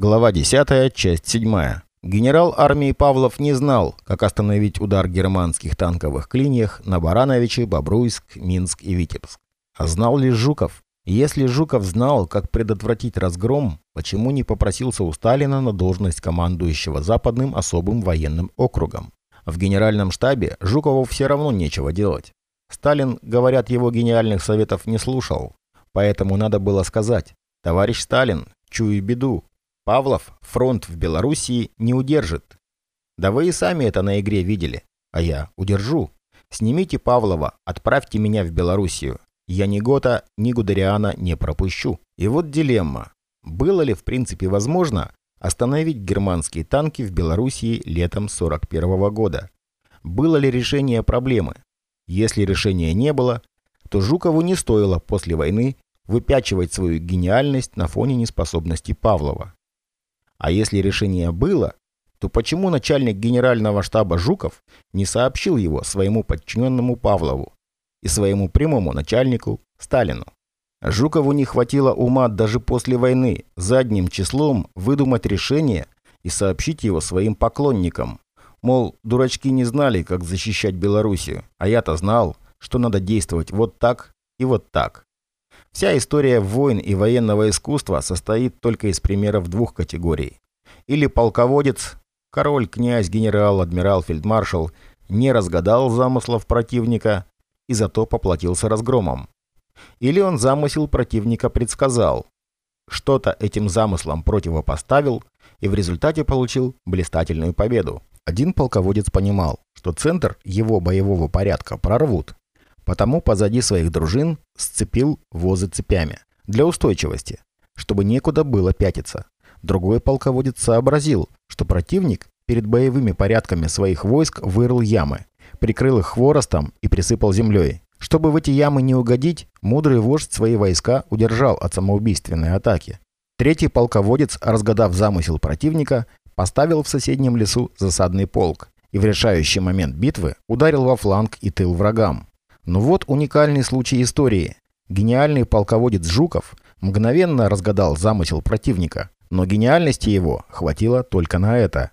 Глава 10, часть 7. Генерал армии Павлов не знал, как остановить удар германских танковых клиньях на Барановичи, Бобруйск, Минск и Витебск. А знал ли Жуков? Если Жуков знал, как предотвратить разгром, почему не попросился у Сталина на должность командующего Западным особым военным округом? В генеральном штабе Жукову все равно нечего делать. Сталин, говорят, его гениальных советов не слушал. Поэтому надо было сказать, товарищ Сталин, чую беду, Павлов фронт в Белоруссии не удержит. Да вы и сами это на игре видели. А я удержу. Снимите Павлова, отправьте меня в Белоруссию. Я ни Гота, ни Гудериана не пропущу. И вот дилемма. Было ли в принципе возможно остановить германские танки в Белоруссии летом 41 -го года? Было ли решение проблемы? Если решения не было, то Жукову не стоило после войны выпячивать свою гениальность на фоне неспособности Павлова. А если решение было, то почему начальник генерального штаба Жуков не сообщил его своему подчиненному Павлову и своему прямому начальнику Сталину? Жукову не хватило ума даже после войны задним числом выдумать решение и сообщить его своим поклонникам. Мол, дурачки не знали, как защищать Белоруссию, а я-то знал, что надо действовать вот так и вот так. Вся история войн и военного искусства состоит только из примеров двух категорий. Или полководец, король, князь, генерал, адмирал, фельдмаршал не разгадал замыслов противника и зато поплатился разгромом. Или он замысел противника предсказал, что-то этим замыслам противопоставил и в результате получил блистательную победу. Один полководец понимал, что центр его боевого порядка прорвут, Потому позади своих дружин сцепил возы цепями. Для устойчивости, чтобы некуда было пятиться. Другой полководец сообразил, что противник перед боевыми порядками своих войск вырыл ямы, прикрыл их хворостом и присыпал землей. Чтобы в эти ямы не угодить, мудрый вождь свои войска удержал от самоубийственной атаки. Третий полководец, разгадав замысел противника, поставил в соседнем лесу засадный полк и в решающий момент битвы ударил во фланг и тыл врагам. Но вот уникальный случай истории. Гениальный полководец Жуков мгновенно разгадал замысел противника, но гениальности его хватило только на это.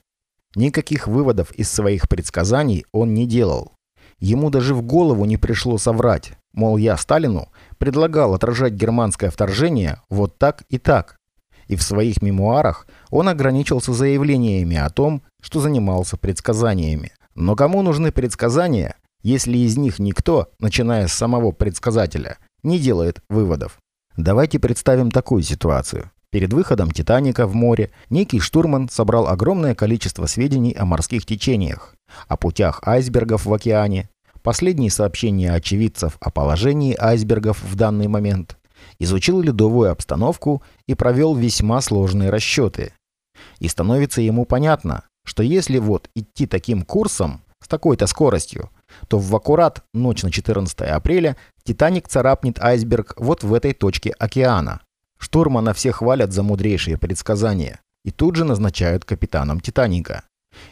Никаких выводов из своих предсказаний он не делал. Ему даже в голову не пришло соврать, мол, я Сталину предлагал отражать германское вторжение вот так и так. И в своих мемуарах он ограничился заявлениями о том, что занимался предсказаниями. Но кому нужны предсказания, если из них никто, начиная с самого предсказателя, не делает выводов. Давайте представим такую ситуацию. Перед выходом «Титаника» в море некий штурман собрал огромное количество сведений о морских течениях, о путях айсбергов в океане, последние сообщения очевидцев о положении айсбергов в данный момент, изучил ледовую обстановку и провел весьма сложные расчеты. И становится ему понятно, что если вот идти таким курсом, с такой-то скоростью, то в аккурат ночь на 14 апреля «Титаник» царапнет айсберг вот в этой точке океана. Штурмана все хвалят за мудрейшие предсказания и тут же назначают капитаном «Титаника».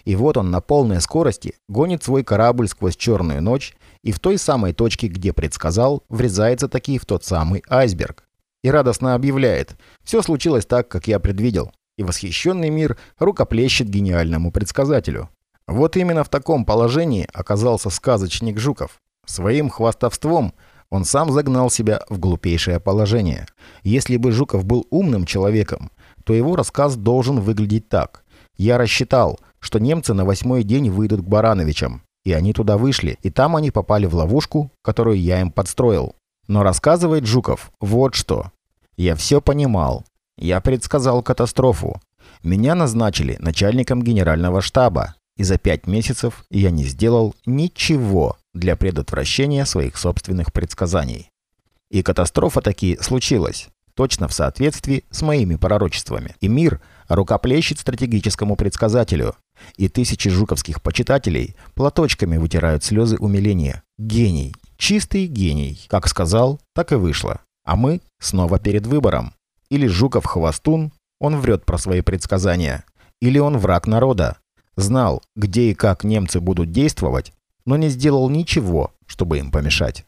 И вот он на полной скорости гонит свой корабль сквозь черную ночь и в той самой точке, где предсказал, врезается таки в тот самый айсберг. И радостно объявляет «Все случилось так, как я предвидел». И восхищенный мир рукоплещет гениальному предсказателю. Вот именно в таком положении оказался сказочник Жуков. Своим хвастовством он сам загнал себя в глупейшее положение. Если бы Жуков был умным человеком, то его рассказ должен выглядеть так. «Я рассчитал, что немцы на восьмой день выйдут к Барановичам. И они туда вышли, и там они попали в ловушку, которую я им подстроил. Но рассказывает Жуков вот что. Я все понимал. Я предсказал катастрофу. Меня назначили начальником генерального штаба и за пять месяцев я не сделал ничего для предотвращения своих собственных предсказаний. И катастрофа таки случилась, точно в соответствии с моими пророчествами. И мир рукоплещет стратегическому предсказателю, и тысячи жуковских почитателей платочками вытирают слезы умиления. Гений, чистый гений. Как сказал, так и вышло. А мы снова перед выбором. Или Жуков хвостун, он врет про свои предсказания, или он враг народа, Знал, где и как немцы будут действовать, но не сделал ничего, чтобы им помешать.